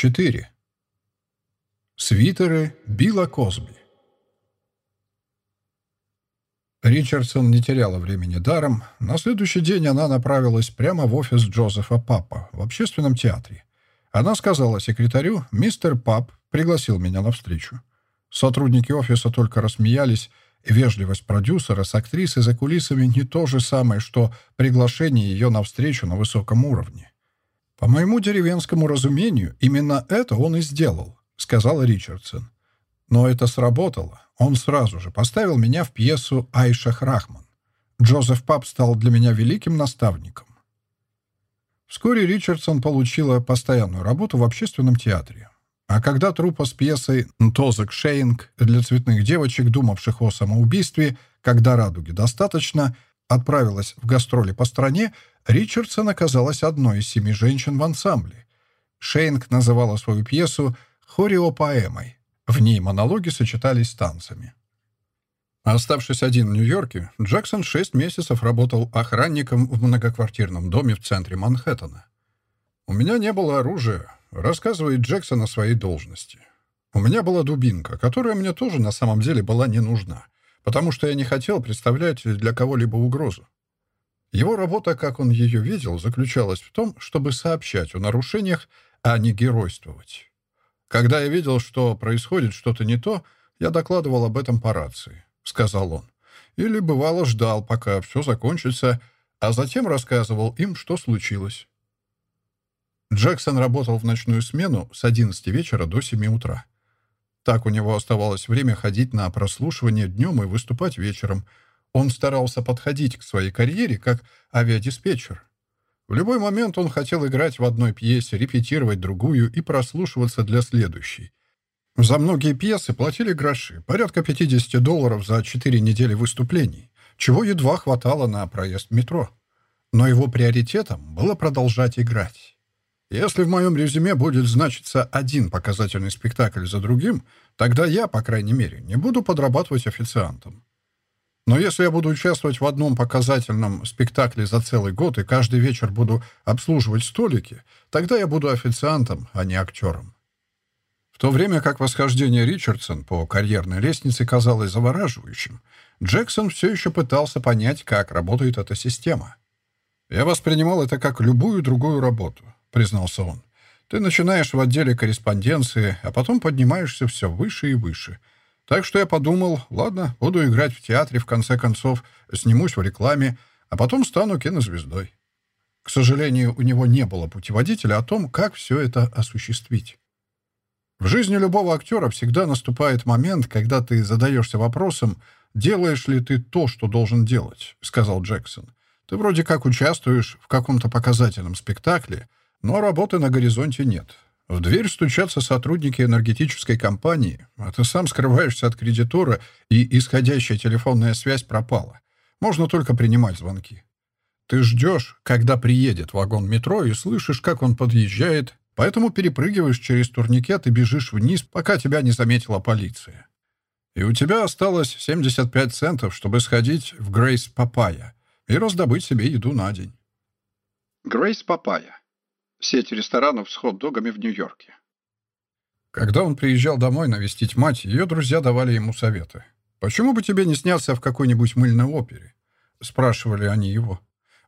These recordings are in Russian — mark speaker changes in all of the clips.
Speaker 1: 4. Свитеры Билла Косби Ричардсон не теряла времени даром. На следующий день она направилась прямо в офис Джозефа Папа в общественном театре. Она сказала секретарю, «Мистер Пап пригласил меня на встречу». Сотрудники офиса только рассмеялись. Вежливость продюсера с актрисой за кулисами не то же самое, что приглашение ее на встречу на высоком уровне. «По моему деревенскому разумению, именно это он и сделал», — сказала Ричардсон. Но это сработало. Он сразу же поставил меня в пьесу «Айша Храхман». Джозеф Пап стал для меня великим наставником. Вскоре Ричардсон получила постоянную работу в общественном театре. А когда труппа с пьесой «Тозак Шейнг» для цветных девочек, думавших о самоубийстве, когда радуги достаточно, отправилась в гастроли по стране, Ричардсон оказалась одной из семи женщин в ансамбле. Шейнг называла свою пьесу «Хориопоэмой», в ней монологи сочетались с танцами. Оставшись один в Нью-Йорке, Джексон шесть месяцев работал охранником в многоквартирном доме в центре Манхэттена. «У меня не было оружия», — рассказывает Джексон о своей должности. «У меня была дубинка, которая мне тоже на самом деле была не нужна, потому что я не хотел представлять для кого-либо угрозу. Его работа, как он ее видел, заключалась в том, чтобы сообщать о нарушениях, а не геройствовать. Когда я видел, что происходит что-то не то, я докладывал об этом по рации, — сказал он. Или, бывало, ждал, пока все закончится, а затем рассказывал им, что случилось. Джексон работал в ночную смену с 11 вечера до 7 утра. Так у него оставалось время ходить на прослушивание днем и выступать вечером. Он старался подходить к своей карьере как авиадиспетчер. В любой момент он хотел играть в одной пьесе, репетировать другую и прослушиваться для следующей. За многие пьесы платили гроши, порядка 50 долларов за 4 недели выступлений, чего едва хватало на проезд метро. Но его приоритетом было продолжать играть. Если в моем резюме будет значиться один показательный спектакль за другим, тогда я, по крайней мере, не буду подрабатывать официантом. Но если я буду участвовать в одном показательном спектакле за целый год и каждый вечер буду обслуживать столики, тогда я буду официантом, а не актером. В то время как восхождение Ричардсон по карьерной лестнице казалось завораживающим, Джексон все еще пытался понять, как работает эта система. «Я воспринимал это как любую другую работу», — признался он. «Ты начинаешь в отделе корреспонденции, а потом поднимаешься все выше и выше — так что я подумал, ладно, буду играть в театре, в конце концов, снимусь в рекламе, а потом стану кинозвездой. К сожалению, у него не было путеводителя о том, как все это осуществить. В жизни любого актера всегда наступает момент, когда ты задаешься вопросом, делаешь ли ты то, что должен делать, сказал Джексон. Ты вроде как участвуешь в каком-то показательном спектакле, но работы на горизонте нет. В дверь стучатся сотрудники энергетической компании, а ты сам скрываешься от кредитора, и исходящая телефонная связь пропала. Можно только принимать звонки. Ты ждешь, когда приедет вагон метро, и слышишь, как он подъезжает, поэтому перепрыгиваешь через турникет и бежишь вниз, пока тебя не заметила полиция. И у тебя осталось 75 центов, чтобы сходить в Грейс Папая и раздобыть себе еду на день.
Speaker 2: Грейс Папая Сеть ресторанов с хот-догами в Нью-Йорке.
Speaker 1: Когда он приезжал домой навестить мать, ее друзья давали ему советы. «Почему бы тебе не сняться в какой-нибудь мыльной опере?» — спрашивали они его.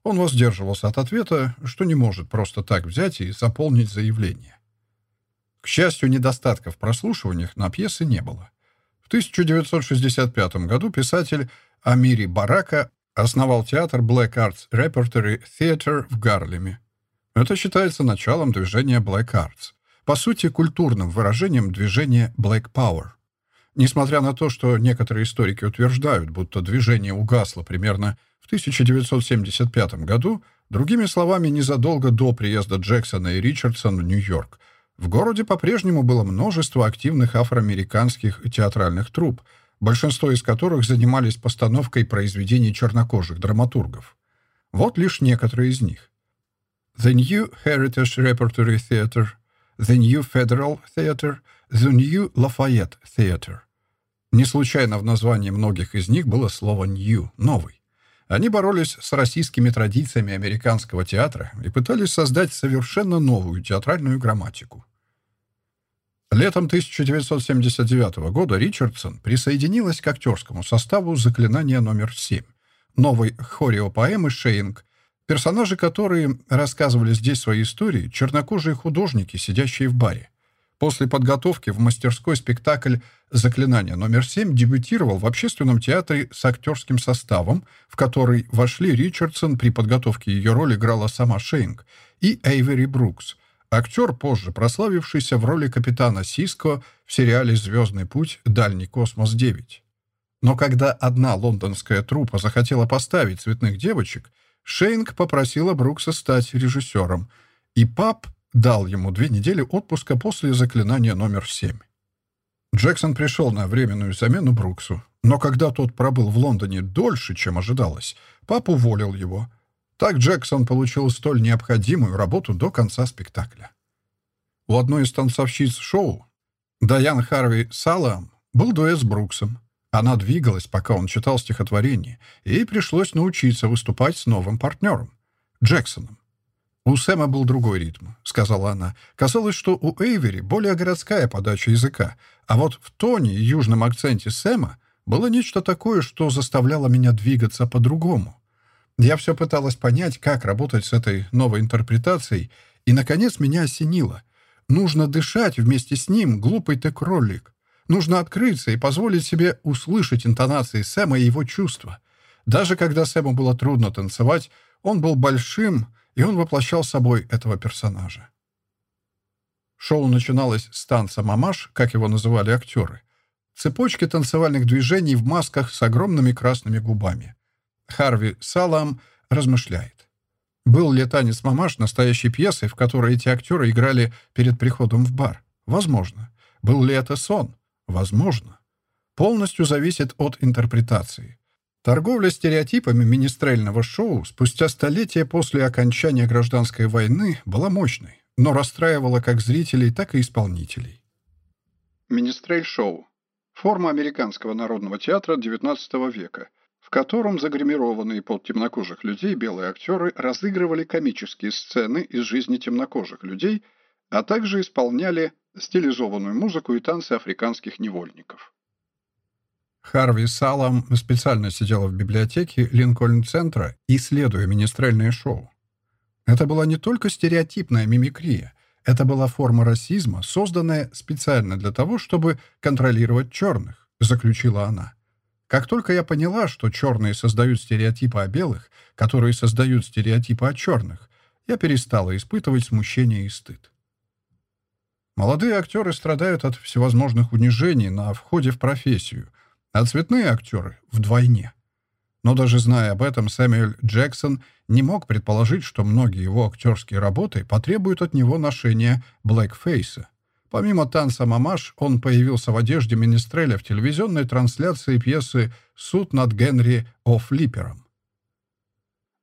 Speaker 1: Он воздерживался от ответа, что не может просто так взять и заполнить заявление. К счастью, недостатков в прослушиваниях на пьесы не было. В 1965 году писатель Амири Барака основал театр Black Arts Repertory Theatre в Гарлеме. Это считается началом движения Black Arts, по сути, культурным выражением движения Black Power. Несмотря на то, что некоторые историки утверждают, будто движение угасло примерно в 1975 году, другими словами, незадолго до приезда Джексона и Ричардсона в Нью-Йорк, в городе по-прежнему было множество активных афроамериканских театральных труп, большинство из которых занимались постановкой произведений чернокожих драматургов. Вот лишь некоторые из них. The New Heritage Repertory Theatre, The New Federal Theatre, The New Lafayette Theatre. Не случайно в названии многих из них было слово «new» — «новый». Они боролись с российскими традициями американского театра и пытались создать совершенно новую театральную грамматику. Летом 1979 года Ричардсон присоединилась к актерскому составу «Заклинание номер 7», новой хореопоэмы «Шейнг», персонажи, которые рассказывали здесь свои истории, чернокожие художники, сидящие в баре. После подготовки в мастерской спектакль «Заклинание номер 7» дебютировал в общественном театре с актерским составом, в который вошли Ричардсон, при подготовке ее роли играла сама Шейнг, и Эйвери Брукс, Актер, позже прославившийся в роли капитана Сиско в сериале «Звездный путь. Дальний космос-9». Но когда одна лондонская труппа захотела поставить «Цветных девочек», Шейнг попросила Брукса стать режиссером, и пап дал ему две недели отпуска после заклинания номер семь. Джексон пришел на временную замену Бруксу, но когда тот пробыл в Лондоне дольше, чем ожидалось, пап уволил его — так Джексон получил столь необходимую работу до конца спектакля. У одной из танцовщиц шоу, Даян Харви Салам, был дуэт с Бруксом. Она двигалась, пока он читал стихотворение, и ей пришлось научиться выступать с новым партнером — Джексоном. «У Сэма был другой ритм», — сказала она. «Казалось, что у Эйвери более городская подача языка, а вот в тоне и южном акценте Сэма было нечто такое, что заставляло меня двигаться по-другому. Я все пыталась понять, как работать с этой новой интерпретацией, и, наконец, меня осенило. Нужно дышать вместе с ним, глупый ты кролик. Нужно открыться и позволить себе услышать интонации Сэма и его чувства. Даже когда Сэму было трудно танцевать, он был большим, и он воплощал собой этого персонажа. Шоу начиналось с танца «Мамаш», как его называли актеры. Цепочки танцевальных движений в масках с огромными красными губами. Харви Салам размышляет. Был ли танец «Мамаш» настоящей пьесой, в которой эти актеры играли перед приходом в бар? Возможно. Был ли это сон? Возможно. Полностью зависит от интерпретации. Торговля стереотипами министрельного шоу спустя столетия после окончания гражданской войны была мощной, но расстраивала как зрителей, так и исполнителей.
Speaker 2: Министрель-шоу. Форма американского народного театра XIX века – в котором загримированные под темнокожих людей белые актеры разыгрывали комические сцены из жизни темнокожих людей, а также исполняли стилизованную музыку и танцы африканских невольников.
Speaker 1: Харви Салам специально сидела в библиотеке Линкольн-центра, исследуя министрельное шоу. Это была не только стереотипная мимикрия, это была форма расизма, созданная специально для того, чтобы контролировать черных, заключила она. Как только я поняла, что черные создают стереотипы о белых, которые создают стереотипы о черных, я перестала испытывать смущение и стыд. Молодые актеры страдают от всевозможных унижений на входе в профессию, а цветные актеры — вдвойне. Но даже зная об этом, Сэмюэль Джексон не мог предположить, что многие его актерские работы потребуют от него ношения блэкфейса. Помимо танца «Мамаш», он появился в одежде Министреля в телевизионной трансляции пьесы «Суд над Генри О'Флиппером».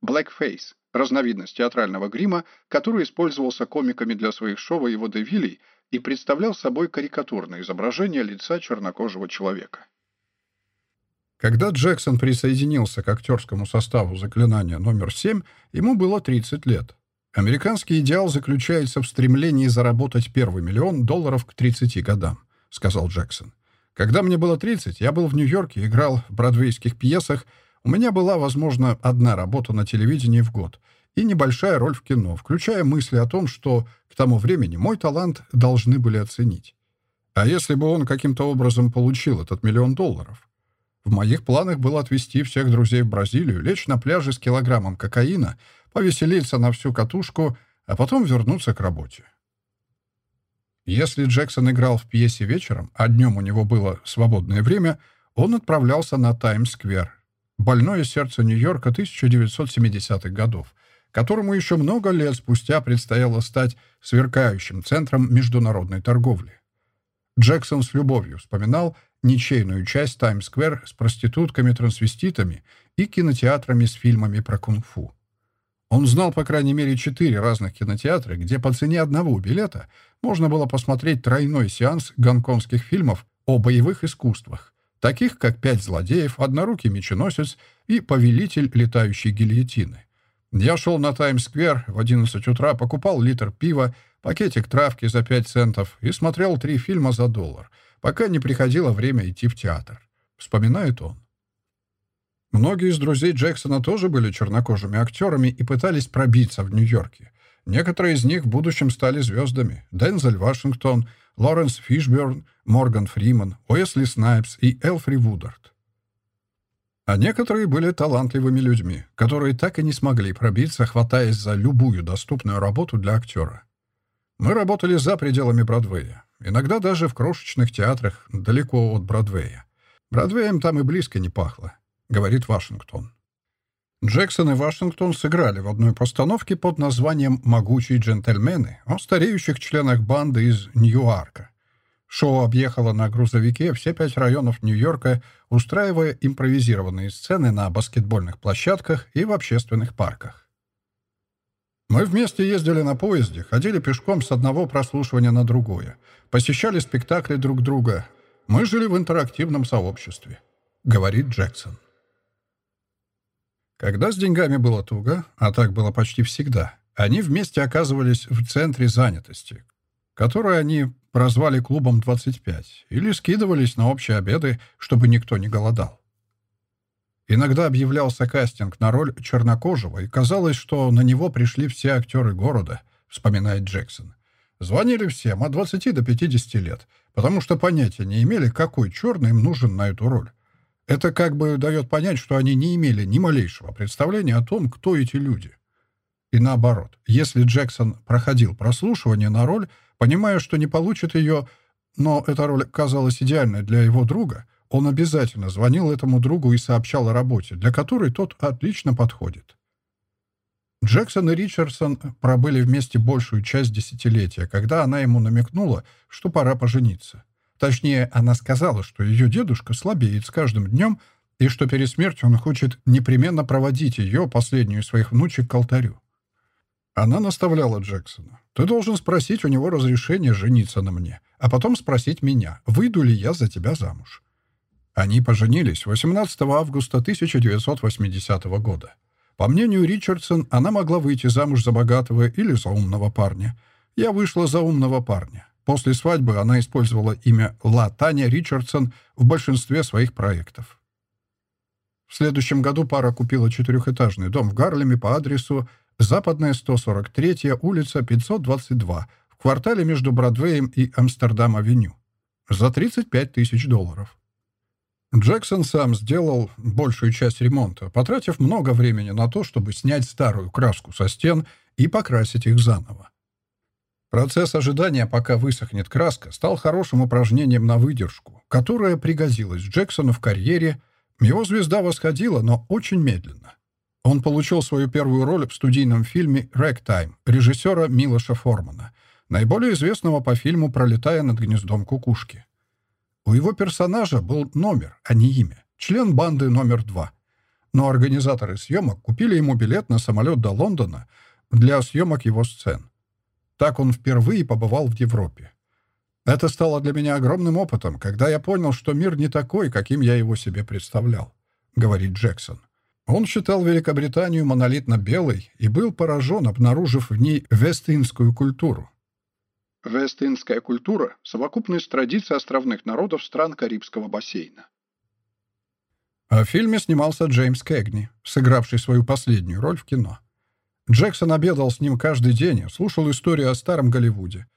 Speaker 2: Blackface – разновидность театрального грима, который использовался комиками для своих шоу и водевилей и представлял собой карикатурное изображение лица чернокожего человека.
Speaker 1: Когда Джексон присоединился к актерскому составу «Заклинания номер 7», ему было 30 лет. «Американский идеал заключается в стремлении заработать первый миллион долларов к 30 годам», — сказал Джексон. «Когда мне было 30, я был в Нью-Йорке, играл в бродвейских пьесах, у меня была, возможно, одна работа на телевидении в год и небольшая роль в кино, включая мысли о том, что к тому времени мой талант должны были оценить. А если бы он каким-то образом получил этот миллион долларов? В моих планах было отвезти всех друзей в Бразилию, лечь на пляже с килограммом кокаина — повеселиться на всю катушку, а потом вернуться к работе. Если Джексон играл в пьесе вечером, а днем у него было свободное время, он отправлялся на Таймс-сквер, больное сердце Нью-Йорка 1970-х годов, которому еще много лет спустя предстояло стать сверкающим центром международной торговли. Джексон с любовью вспоминал ничейную часть Таймс-сквер с проститутками-трансвеститами и кинотеатрами с фильмами про кунг-фу. Он знал, по крайней мере, четыре разных кинотеатра, где по цене одного билета можно было посмотреть тройной сеанс гонконгских фильмов о боевых искусствах, таких как «Пять злодеев», «Однорукий меченосец» и «Повелитель летающей гильотины». Я шел на Таймс-сквер в 11 утра, покупал литр пива, пакетик травки за 5 центов и смотрел три фильма за доллар, пока не приходило время идти в театр. Вспоминает он. Многие из друзей Джексона тоже были чернокожими актерами и пытались пробиться в Нью-Йорке. Некоторые из них в будущем стали звездами. Дензель Вашингтон, Лоренс Фишберн, Морган Фриман, Уэсли Снайпс и Элфри Вудард. А некоторые были талантливыми людьми, которые так и не смогли пробиться, хватаясь за любую доступную работу для актера. Мы работали за пределами Бродвея, иногда даже в крошечных театрах далеко от Бродвея. Бродвеем там и близко не пахло, говорит Вашингтон. Джексон и Вашингтон сыграли в одной постановке под названием «Могучие джентльмены» о стареющих членах банды из Нью-Арка. Шоу объехало на грузовике все пять районов Нью-Йорка, устраивая импровизированные сцены на баскетбольных площадках и в общественных парках. Мы вместе ездили на поезде, ходили пешком с одного прослушивания на другое, посещали спектакли друг друга. Мы жили в интерактивном сообществе, говорит Джексон. Когда с деньгами было туго, а так было почти всегда, они вместе оказывались в центре занятости, который они прозвали «Клубом 25», или скидывались на общие обеды, чтобы никто не голодал. Иногда объявлялся кастинг на роль чернокожего, и казалось, что на него пришли все актеры города, вспоминает Джексон. Звонили всем от 20 до 50 лет, потому что понятия не имели, какой черный им нужен на эту роль. Это как бы дает понять, что они не имели ни малейшего представления о том, кто эти люди. И наоборот, если Джексон проходил прослушивание на роль, понимая, что не получит ее, но эта роль казалась идеальной для его друга, он обязательно звонил этому другу и сообщал о работе, для которой тот отлично подходит. Джексон и Ричардсон пробыли вместе большую часть десятилетия, когда она ему намекнула, что пора пожениться. Точнее, она сказала, что ее дедушка слабеет с каждым днем и что перед смертью он хочет непременно проводить ее, последнюю из своих внучек, к алтарю. Она наставляла Джексона. «Ты должен спросить у него разрешение жениться на мне, а потом спросить меня, выйду ли я за тебя замуж». Они поженились 18 августа 1980 года. По мнению Ричардсон, она могла выйти замуж за богатого или за умного парня. Я вышла за умного парня. После свадьбы она использовала имя Ла Таня Ричардсон в большинстве своих проектов. В следующем году пара купила четырехэтажный дом в Гарлеме по адресу Западная 143 улица 522 в квартале между Бродвеем и Амстердам-авеню за 35 тысяч долларов. Джексон сам сделал большую часть ремонта, потратив много времени на то, чтобы снять старую краску со стен и покрасить их заново. Процесс ожидания, пока высохнет краска, стал хорошим упражнением на выдержку, которое пригодилось Джексону в карьере. Его звезда восходила, но очень медленно. Он получил свою первую роль в студийном фильме «Рэгтайм» режиссера Милоша Формана, наиболее известного по фильму «Пролетая над гнездом кукушки». У его персонажа был номер, а не имя, член банды номер два. Но организаторы съемок купили ему билет на самолет до Лондона для съемок его сцен. Так он впервые побывал в Европе. Это стало для меня огромным опытом, когда я понял, что мир не такой, каким я его себе представлял, говорит Джексон. Он считал Великобританию монолитно-белой и был поражен, обнаружив в ней вестинскую культуру.
Speaker 2: Вестинская культура – совокупность традиций островных народов стран Карибского бассейна.
Speaker 1: В фильме снимался Джеймс Кэгни, сыгравший свою последнюю роль в кино. Джексон обедал с ним каждый день и слушал историю о старом Голливуде.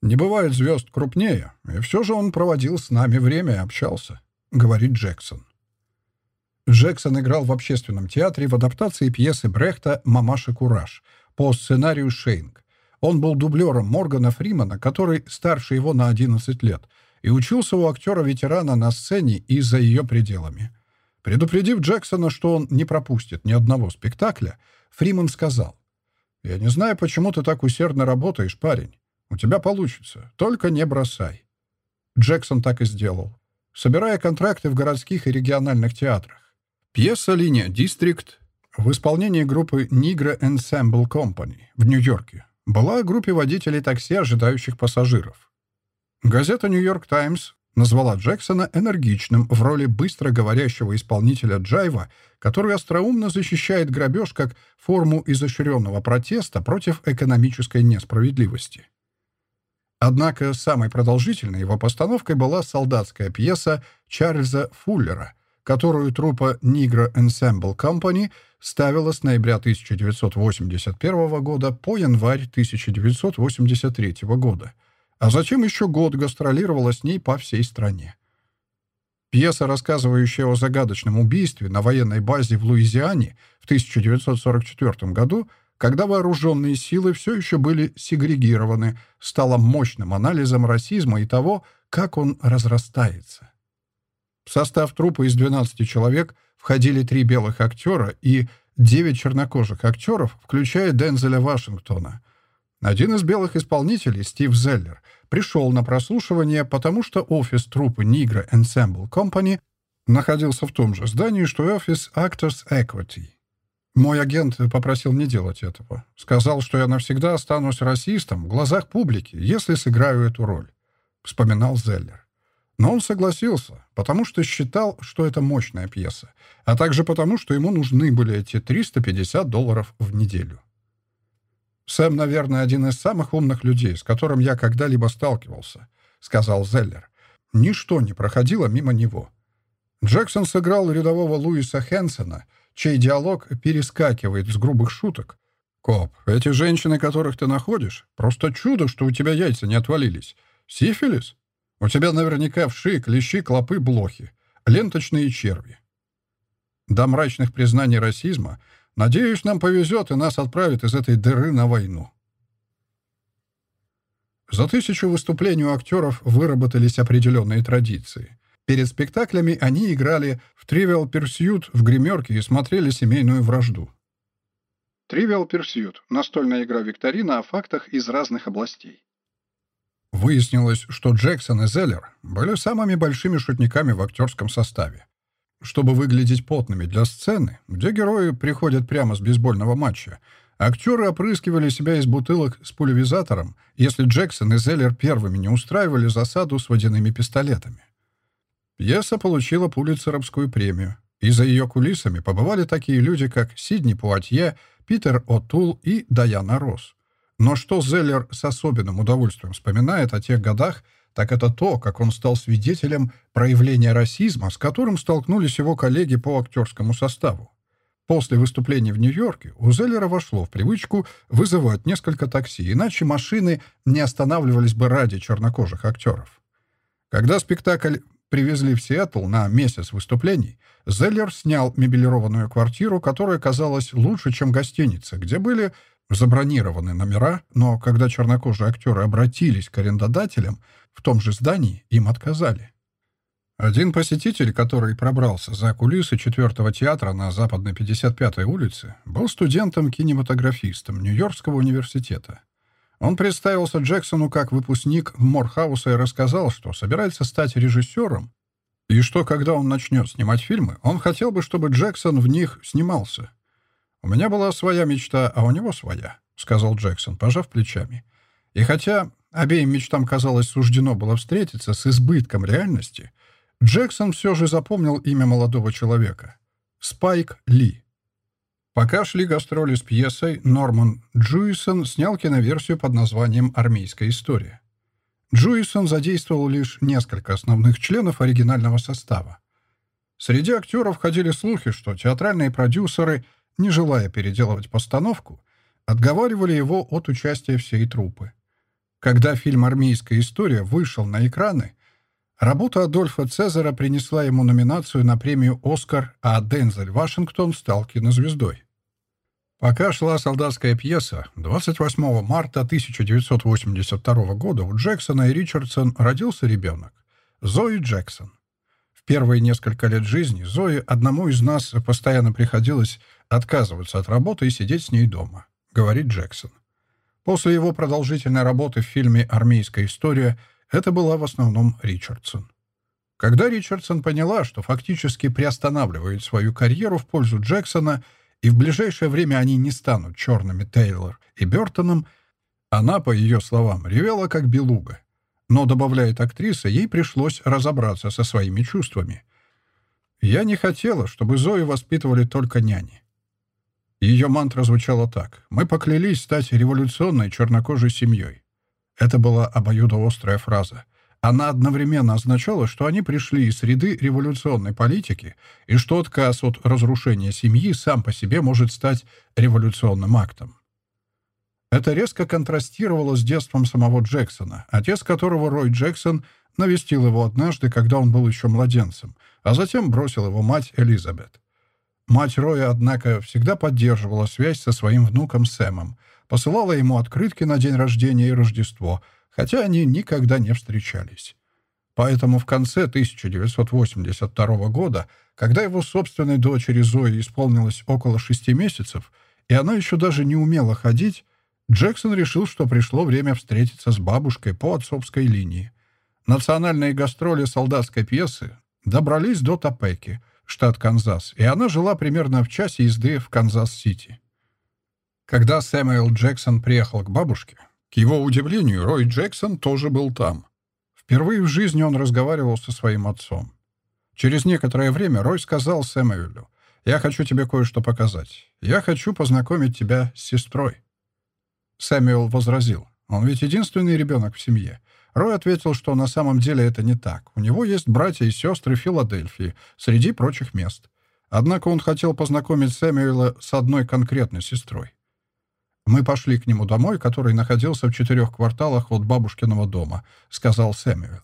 Speaker 1: «Не бывает звезд крупнее, и все же он проводил с нами время и общался», — говорит Джексон. Джексон играл в общественном театре в адаптации пьесы Брехта «Мамаша Кураж» по сценарию Шейнг. Он был дублером Моргана Фримана, который старше его на 11 лет, и учился у актера-ветерана на сцене и за ее пределами. Предупредив Джексона, что он не пропустит ни одного спектакля, Фриман сказал, «Я не знаю, почему ты так усердно работаешь, парень. У тебя получится, только не бросай». Джексон так и сделал, собирая контракты в городских и региональных театрах. Пьеса «Линия Дистрикт» в исполнении группы Negro Ensemble Company в Нью-Йорке была группе водителей такси, ожидающих пассажиров. Газета «Нью-Йорк Таймс» назвала Джексона энергичным в роли быстро говорящего исполнителя джайва, который остроумно защищает грабеж как форму изощренного протеста против экономической несправедливости. Однако самой продолжительной его постановкой была солдатская пьеса Чарльза Фуллера, которую труппа Negro Ensemble Company ставила с ноября 1981 года по январь 1983 года — а затем еще год гастролировала с ней по всей стране. Пьеса, рассказывающая о загадочном убийстве на военной базе в Луизиане в 1944 году, когда вооруженные силы все еще были сегрегированы, стала мощным анализом расизма и того, как он разрастается. В состав трупа из 12 человек входили три белых актера и девять чернокожих актеров, включая Дензеля Вашингтона. Один из белых исполнителей, Стив Зеллер, пришел на прослушивание, потому что офис труппы Negro Ensemble Company находился в том же здании, что и офис Actors Equity. Мой агент попросил не делать этого. Сказал, что я навсегда останусь расистом в глазах публики, если сыграю эту роль. Вспоминал Зеллер. Но он согласился, потому что считал, что это мощная пьеса, а также потому, что ему нужны были эти 350 долларов в неделю. «Сэм, наверное, один из самых умных людей, с которым я когда-либо сталкивался», — сказал Зеллер. Ничто не проходило мимо него. Джексон сыграл рядового Луиса Хэнсона, чей диалог перескакивает с грубых шуток. «Коп, эти женщины, которых ты находишь, просто чудо, что у тебя яйца не отвалились. Сифилис? У тебя наверняка вши, клещи, клопы, блохи, ленточные черви». До мрачных признаний расизма Надеюсь, нам повезет, и нас отправят из этой дыры на войну. За тысячу выступлений у актеров выработались определенные традиции. Перед спектаклями они играли в Trivial Pursuit в гримерке и смотрели семейную вражду.
Speaker 2: Trivial Pursuit – настольная игра-викторина о фактах из разных областей.
Speaker 1: Выяснилось, что Джексон и Зеллер были самыми большими шутниками в актерском составе. Чтобы выглядеть потными для сцены, где герои приходят прямо с бейсбольного матча, актеры опрыскивали себя из бутылок с пулевизатором, если Джексон и Зеллер первыми не устраивали засаду с водяными пистолетами. Пьеса получила Пулитцеровскую премию, и за ее кулисами побывали такие люди, как Сидни Пуатье, Питер О'Тул и Даяна Росс. Но что Зеллер с особенным удовольствием вспоминает о тех годах, так это то, как он стал свидетелем проявления расизма, с которым столкнулись его коллеги по актерскому составу. После выступления в Нью-Йорке у Зеллера вошло в привычку вызывать несколько такси, иначе машины не останавливались бы ради чернокожих актеров. Когда спектакль привезли в Сиэтл на месяц выступлений, Зеллер снял мебелированную квартиру, которая казалась лучше, чем гостиница, где были забронированы номера, но когда чернокожие актеры обратились к арендодателям, в том же здании им отказали. Один посетитель, который пробрался за кулисы четвертого театра на западной 55-й улице, был студентом-кинематографистом Нью-Йоркского университета. Он представился Джексону как выпускник Морхауса и рассказал, что собирается стать режиссером, и что, когда он начнет снимать фильмы, он хотел бы, чтобы Джексон в них снимался. «У меня была своя мечта, а у него своя», — сказал Джексон, пожав плечами. И хотя обеим мечтам, казалось, суждено было встретиться с избытком реальности, Джексон все же запомнил имя молодого человека — Спайк Ли. Пока шли гастроли с пьесой, Норман Джуисон снял киноверсию под названием «Армейская история». Джуисон задействовал лишь несколько основных членов оригинального состава. Среди актеров ходили слухи, что театральные продюсеры, не желая переделывать постановку, отговаривали его от участия всей труппы. Когда фильм «Армейская история» вышел на экраны, работа Адольфа Цезара принесла ему номинацию на премию «Оскар», а Дензель Вашингтон стал кинозвездой. Пока шла солдатская пьеса, 28 марта 1982 года у Джексона и Ричардсон родился ребенок — Зои Джексон. В первые несколько лет жизни Зои одному из нас постоянно приходилось отказываться от работы и сидеть с ней дома, говорит Джексон. После его продолжительной работы в фильме «Армейская история» это была в основном Ричардсон. Когда Ричардсон поняла, что фактически приостанавливает свою карьеру в пользу Джексона, и в ближайшее время они не станут черными Тейлор и Бертоном, она, по ее словам, ревела как белуга. Но, добавляет актриса, ей пришлось разобраться со своими чувствами. «Я не хотела, чтобы Зою воспитывали только няни». Ее мантра звучала так. «Мы поклялись стать революционной чернокожей семьей». Это была обоюдоострая фраза. Она одновременно означала, что они пришли из среды революционной политики и что отказ от разрушения семьи сам по себе может стать революционным актом. Это резко контрастировало с детством самого Джексона, отец которого, Рой Джексон, навестил его однажды, когда он был еще младенцем, а затем бросил его мать Элизабет. Мать Роя, однако, всегда поддерживала связь со своим внуком Сэмом, посылала ему открытки на день рождения и Рождество, хотя они никогда не встречались. Поэтому в конце 1982 года, когда его собственной дочери Зои исполнилось около шести месяцев, и она еще даже не умела ходить, Джексон решил, что пришло время встретиться с бабушкой по отцовской линии. Национальные гастроли солдатской пьесы добрались до Топеки, штат Канзас, и она жила примерно в часе езды в Канзас-Сити. Когда Сэмюэл Джексон приехал к бабушке, к его удивлению, Рой Джексон тоже был там. Впервые в жизни он разговаривал со своим отцом. Через некоторое время Рой сказал Сэмюэлю, «Я хочу тебе кое-что показать. Я хочу познакомить тебя с сестрой». Сэмюэл возразил. Он ведь единственный ребенок в семье. Рой ответил, что на самом деле это не так. У него есть братья и сестры Филадельфии, среди прочих мест. Однако он хотел познакомить Сэмюэла с одной конкретной сестрой. «Мы пошли к нему домой, который находился в четырех кварталах от бабушкиного дома», — сказал Сэмюэл.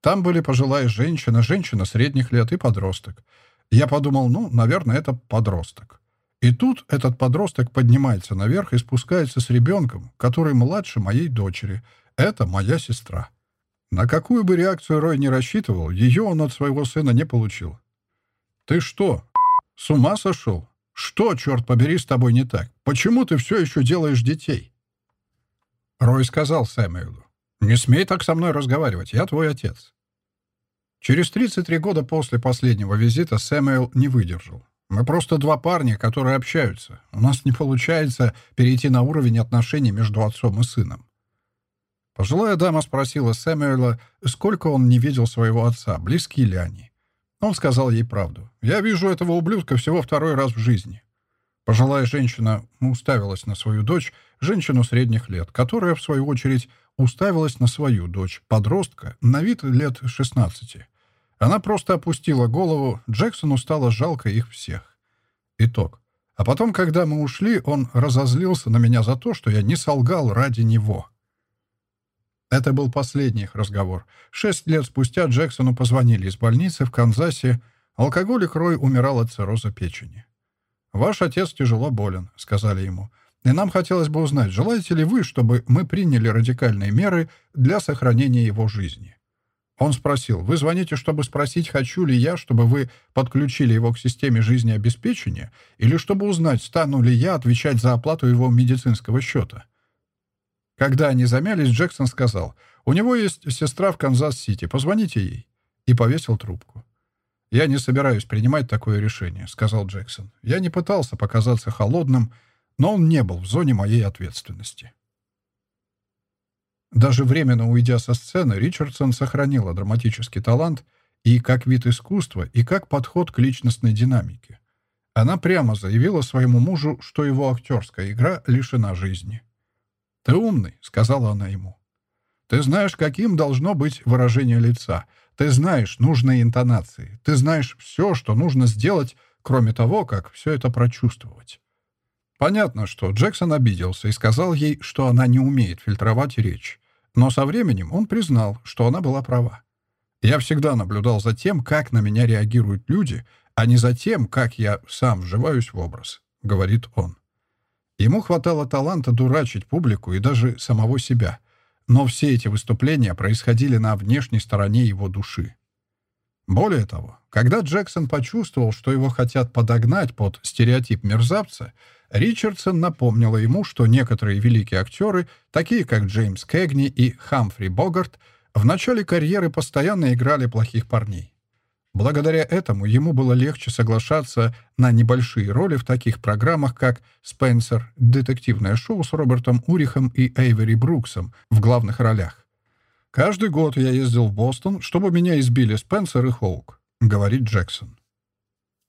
Speaker 1: «Там были пожилая женщина, женщина средних лет и подросток. Я подумал, ну, наверное, это подросток. И тут этот подросток поднимается наверх и спускается с ребенком, который младше моей дочери. Это моя сестра. На какую бы реакцию Рой не рассчитывал, ее он от своего сына не получил. «Ты что, с ума сошел? Что, черт побери, с тобой не так? Почему ты все еще делаешь детей?» Рой сказал Сэмюэлу. «Не смей так со мной разговаривать, я твой отец». Через 33 года после последнего визита Сэмюэл не выдержал. Мы просто два парня, которые общаются. У нас не получается перейти на уровень отношений между отцом и сыном. Пожилая дама спросила Сэмюэла, сколько он не видел своего отца, близки ли они. Он сказал ей правду. «Я вижу этого ублюдка всего второй раз в жизни». Пожилая женщина уставилась на свою дочь, женщину средних лет, которая, в свою очередь, уставилась на свою дочь, подростка, на вид лет 16. Она просто опустила голову, Джексону стало жалко их всех. Итог. А потом, когда мы ушли, он разозлился на меня за то, что я не солгал ради него. Это был последний их разговор. Шесть лет спустя Джексону позвонили из больницы в Канзасе. Алкоголик Рой умирал от цирроза печени. «Ваш отец тяжело болен», — сказали ему. «И нам хотелось бы узнать, желаете ли вы, чтобы мы приняли радикальные меры для сохранения его жизни?» Он спросил, «Вы звоните, чтобы спросить, хочу ли я, чтобы вы подключили его к системе жизнеобеспечения, или чтобы узнать, стану ли я отвечать за оплату его медицинского счета?» Когда они замялись, Джексон сказал, «У него есть сестра в Канзас-Сити, позвоните ей», и повесил трубку. «Я не собираюсь принимать такое решение», — сказал Джексон. «Я не пытался показаться холодным, но он не был в зоне моей ответственности». Даже временно уйдя со сцены, Ричардсон сохранила драматический талант и как вид искусства, и как подход к личностной динамике. Она прямо заявила своему мужу, что его актерская игра лишена жизни. «Ты умный», — сказала она ему. «Ты знаешь, каким должно быть выражение лица. Ты знаешь нужные интонации. Ты знаешь все, что нужно сделать, кроме того, как все это прочувствовать». Понятно, что Джексон обиделся и сказал ей, что она не умеет фильтровать речь. Но со временем он признал, что она была права. Я всегда наблюдал за тем, как на меня реагируют люди, а не за тем, как я сам вживаюсь в образ, — говорит он. Ему хватало таланта дурачить публику и даже самого себя. Но все эти выступления происходили на внешней стороне его души. Более того, когда Джексон почувствовал, что его хотят подогнать под стереотип мерзавца, Ричардсон напомнила ему, что некоторые великие актеры, такие как Джеймс Кэгни и Хамфри Богарт, в начале карьеры постоянно играли плохих парней. Благодаря этому ему было легче соглашаться на небольшие роли в таких программах, как «Спенсер», детективное шоу с Робертом Урихом и Эйвери Бруксом в главных ролях. Каждый год я ездил в Бостон, чтобы меня избили Спенсер и Хоук», — говорит Джексон.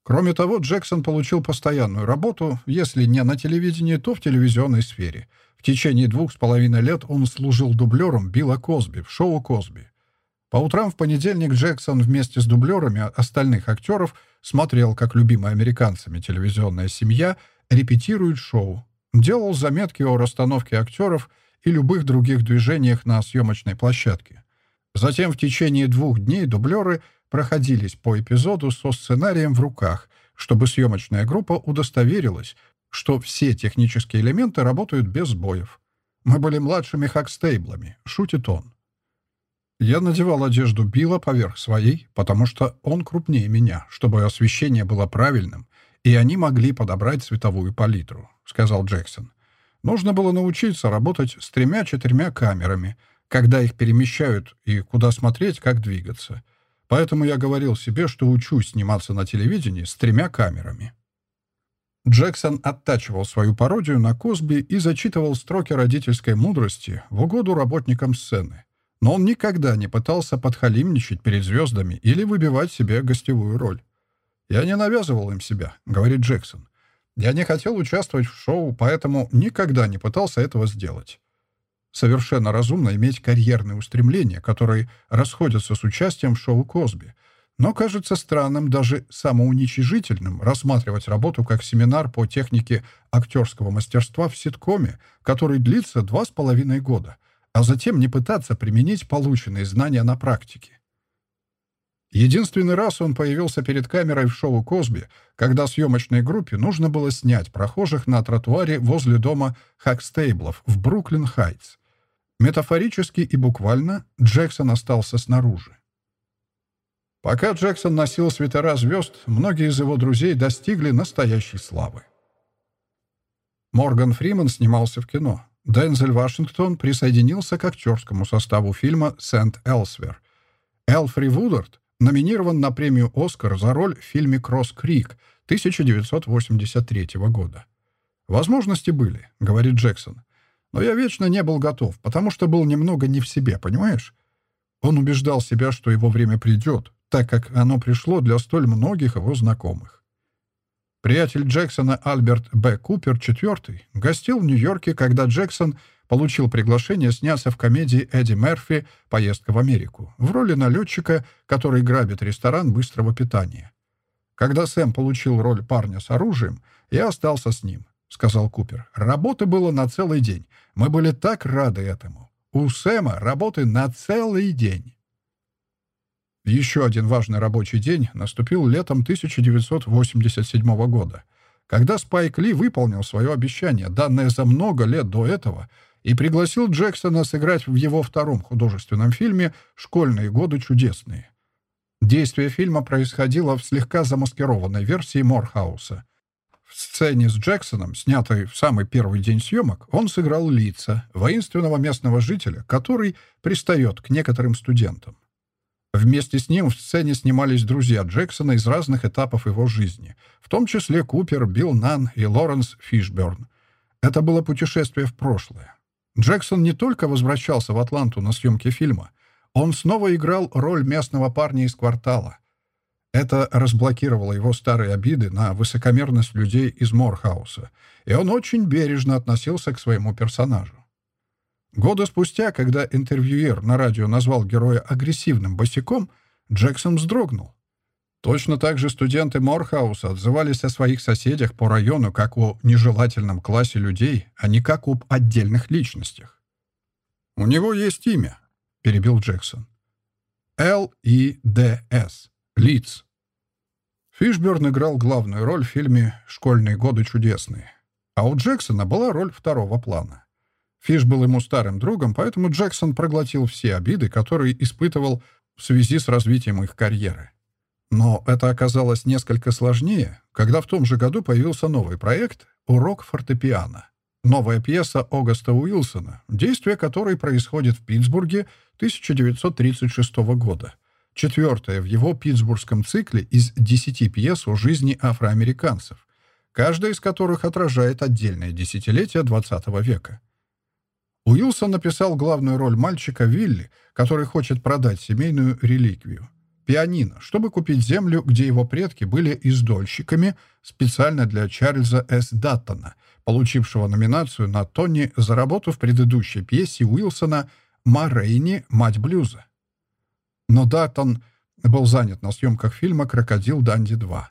Speaker 1: Кроме того, Джексон получил постоянную работу, если не на телевидении, то в телевизионной сфере. В течение двух с половиной лет он служил дублером Билла Косби в шоу «Косби». По утрам в понедельник Джексон вместе с дублерами остальных актеров смотрел, как любимая американцами телевизионная семья репетирует шоу, делал заметки о расстановке актеров и любых других движениях на съемочной площадке. Затем в течение двух дней дублеры проходились по эпизоду со сценарием в руках, чтобы съемочная группа удостоверилась, что все технические элементы работают без сбоев. «Мы были младшими хакстейблами», — шутит он. Я надевал одежду Билла поверх своей, потому что он крупнее меня, чтобы освещение было правильным, и они могли подобрать цветовую палитру», — сказал Джексон. «Нужно было научиться работать с тремя-четырьмя камерами, когда их перемещают и куда смотреть, как двигаться. Поэтому я говорил себе, что учусь сниматься на телевидении с тремя камерами». Джексон оттачивал свою пародию на Косби и зачитывал строки родительской мудрости в угоду работникам сцены. Но он никогда не пытался подхалимничать перед звездами или выбивать себе гостевую роль. «Я не навязывал им себя», — говорит Джексон. «Я не хотел участвовать в шоу, поэтому никогда не пытался этого сделать». Совершенно разумно иметь карьерные устремления, которые расходятся с участием в шоу Косби. Но кажется странным, даже самоуничижительным, рассматривать работу как семинар по технике актерского мастерства в ситкоме, который длится два с половиной года, а затем не пытаться применить полученные знания на практике. Единственный раз он появился перед камерой в шоу «Косби», когда съемочной группе нужно было снять прохожих на тротуаре возле дома Хакстейблов в Бруклин-Хайтс. Метафорически и буквально Джексон остался снаружи. Пока Джексон носил свитера звезд, многие из его друзей достигли настоящей славы. Морган Фриман снимался в кино. Дензель Вашингтон присоединился к актерскому составу фильма «Сент-Элсвер». Элфри Вудард номинирован на премию «Оскар» за роль в фильме «Кросс-Крик» 1983 года. «Возможности были», — говорит Джексон. «Но я вечно не был готов, потому что был немного не в себе, понимаешь?» Он убеждал себя, что его время придет, так как оно пришло для столь многих его знакомых. Приятель Джексона Альберт Б. Купер IV гостил в Нью-Йорке, когда Джексон получил приглашение сняться в комедии Эдди Мерфи «Поездка в Америку» в роли налетчика, который грабит ресторан быстрого питания. «Когда Сэм получил роль парня с оружием, я остался с ним», — сказал Купер. «Работы было на целый день. Мы были так рады этому. У Сэма работы на целый день». Еще один важный рабочий день наступил летом 1987 года, когда Спайк Ли выполнил свое обещание, данное за много лет до этого, и пригласил Джексона сыграть в его втором художественном фильме «Школьные годы чудесные». Действие фильма происходило в слегка замаскированной версии Морхауса. В сцене с Джексоном, снятой в самый первый день съемок, он сыграл лица, воинственного местного жителя, который пристает к некоторым студентам. Вместе с ним в сцене снимались друзья Джексона из разных этапов его жизни, в том числе Купер, Билл Нан и Лоренс Фишберн. Это было путешествие в прошлое. Джексон не только возвращался в Атланту на съемки фильма, он снова играл роль местного парня из квартала. Это разблокировало его старые обиды на высокомерность людей из Морхауса, и он очень бережно относился к своему персонажу. Годы спустя, когда интервьюер на радио назвал героя агрессивным босяком, Джексон вздрогнул. Точно так же студенты Морхауса отзывались о своих соседях по району как о нежелательном классе людей, а не как об отдельных личностях. «У него есть имя», — перебил Джексон. Л-И-Д-С. Лиц. Фишберн играл главную роль в фильме «Школьные годы чудесные», а у Джексона была роль второго плана. Фиш был ему старым другом, поэтому Джексон проглотил все обиды, которые испытывал в связи с развитием их карьеры. Но это оказалось несколько сложнее, когда в том же году появился новый проект «Урок фортепиано». Новая пьеса Огаста Уилсона, действие которой происходит в Питтсбурге 1936 года. Четвертая в его питтсбургском цикле из десяти пьес о жизни афроамериканцев, каждая из которых отражает отдельное десятилетие XX века. Уилсон написал главную роль мальчика Вилли, который хочет продать семейную реликвию — пианино, чтобы купить землю, где его предки были издольщиками, специально для Чарльза С. Даттона, получившего номинацию на Тони за работу в предыдущей пьесе Уилсона «Ма Рейни. Мать блюза». Но Даттон был занят на съемках фильма «Крокодил Данди 2».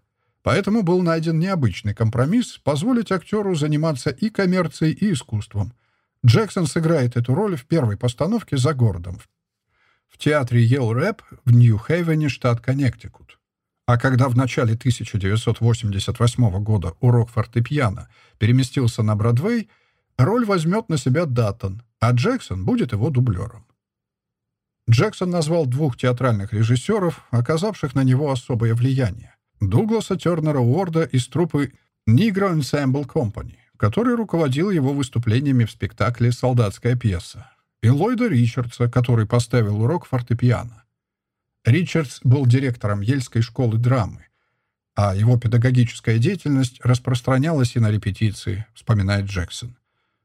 Speaker 1: Поэтому был найден необычный компромисс позволить актеру заниматься и коммерцией, и искусством. Джексон сыграет эту роль в первой постановке за городом в театре Йелл Рэп в Нью-Хейвене, штат Коннектикут. А когда в начале 1988 года урок фортепиано переместился на Бродвей, роль возьмет на себя Даттон, а Джексон будет его дублером. Джексон назвал двух театральных режиссеров, оказавших на него особое влияние. Дугласа Тернера Уорда из труппы Negro Ensemble Company, который руководил его выступлениями в спектакле «Солдатская пьеса», и Ллойда Ричардса, который поставил урок фортепиано. Ричардс был директором Ельской школы драмы, а его педагогическая деятельность распространялась и на репетиции, вспоминает Джексон.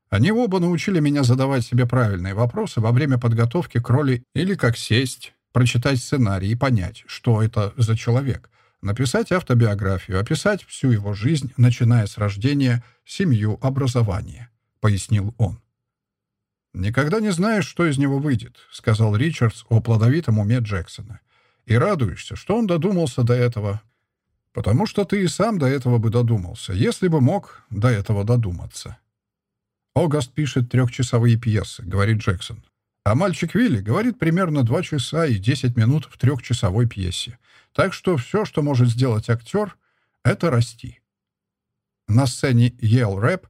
Speaker 1: Они оба научили меня задавать себе правильные вопросы во время подготовки к роли или как сесть, прочитать сценарий и понять, что это за человек, написать автобиографию, описать всю его жизнь, начиная с рождения, семью, образования, пояснил он. «Никогда не знаешь, что из него выйдет», — сказал Ричардс о плодовитом уме Джексона. «И радуешься, что он додумался до этого, потому что ты и сам до этого бы додумался, если бы мог до этого додуматься». «Огаст пишет трехчасовые пьесы», — говорит Джексон. А мальчик Вилли говорит примерно два часа и десять минут в трехчасовой пьесе. Так что все, что может сделать актер, — это расти. На сцене Yale Rap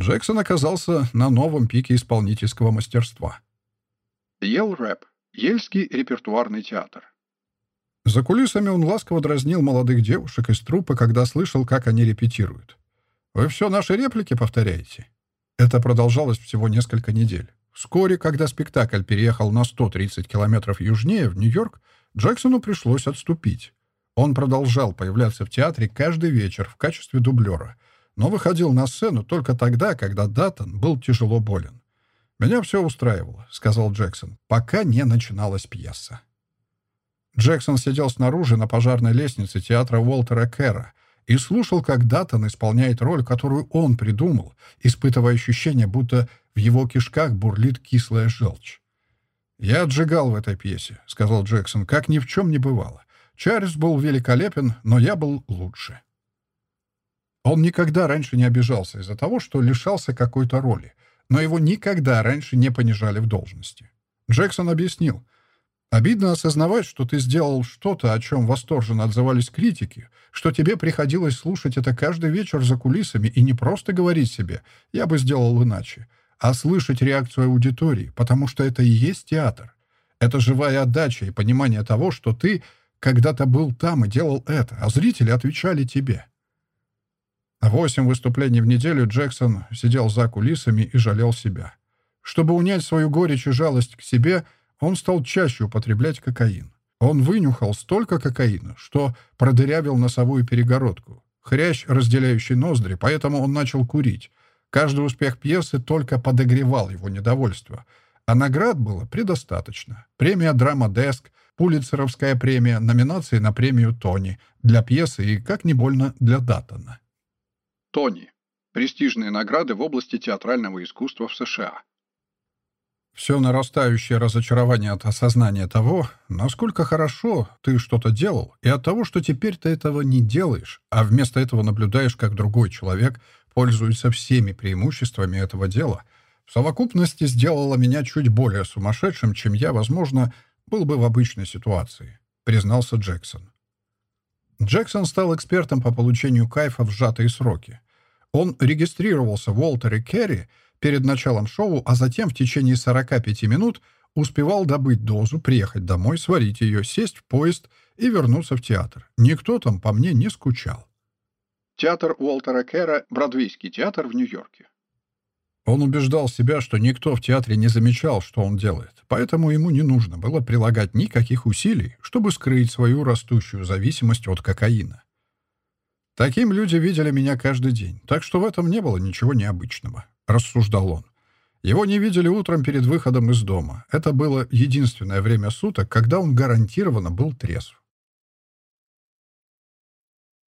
Speaker 1: Джексон оказался на новом пике исполнительского мастерства.
Speaker 2: Yale Rap — Ельский репертуарный театр.
Speaker 1: За кулисами он ласково дразнил молодых девушек из труппы, когда слышал, как они репетируют. «Вы все наши реплики повторяете?» Это продолжалось всего несколько недель. Вскоре, когда спектакль переехал на 130 километров южнее, в Нью-Йорк, Джексону пришлось отступить. Он продолжал появляться в театре каждый вечер в качестве дублера, но выходил на сцену только тогда, когда Даттон был тяжело болен. «Меня все устраивало», — сказал Джексон, — «пока не начиналась пьеса». Джексон сидел снаружи на пожарной лестнице театра Уолтера Кэра, и слушал, как Датон исполняет роль, которую он придумал, испытывая ощущение, будто в его кишках бурлит кислая желчь. «Я отжигал в этой пьесе», — сказал Джексон, — «как ни в чем не бывало. Чарльз был великолепен, но я был лучше». Он никогда раньше не обижался из-за того, что лишался какой-то роли, но его никогда раньше не понижали в должности. Джексон объяснил — Обидно осознавать, что ты сделал что-то, о чем восторженно отзывались критики, что тебе приходилось слушать это каждый вечер за кулисами и не просто говорить себе «я бы сделал иначе», а слышать реакцию аудитории, потому что это и есть театр. Это живая отдача и понимание того, что ты когда-то был там и делал это, а зрители отвечали тебе. Восемь выступлений в неделю Джексон сидел за кулисами и жалел себя. Чтобы унять свою горечь и жалость к себе – он стал чаще употреблять кокаин. Он вынюхал столько кокаина, что продырявил носовую перегородку. Хрящ, разделяющий ноздри, поэтому он начал курить. Каждый успех пьесы только подогревал его недовольство. А наград было предостаточно. Премия «Драма Деск», Пулитцеровская премия, номинации на премию «Тони» для пьесы и, как не больно, для Даттона.
Speaker 2: «Тони» — престижные награды в области театрального искусства в США.
Speaker 1: Все нарастающее разочарование от осознания того, насколько хорошо ты что-то делал, и от того, что теперь ты этого не делаешь, а вместо этого наблюдаешь, как другой человек пользуется всеми преимуществами этого дела, в совокупности сделало меня чуть более сумасшедшим, чем я, возможно, был бы в обычной ситуации, признался Джексон. Джексон стал экспертом по получению кайфа в сжатые сроки. Он регистрировался в Уолтере Керри, перед началом шоу, а затем в течение 45 минут успевал добыть дозу, приехать домой, сварить ее, сесть в поезд и вернуться в театр. Никто там по мне не скучал.
Speaker 2: Театр Уолтера Кэра – Бродвейский театр в Нью-Йорке.
Speaker 1: Он убеждал себя, что никто в театре не замечал, что он делает, поэтому ему не нужно было прилагать никаких усилий, чтобы скрыть свою растущую зависимость от кокаина. Таким люди видели меня каждый день, так что в этом не было ничего необычного рассуждал он. Его не видели утром перед выходом из дома. Это было единственное время суток, когда он гарантированно был трезв.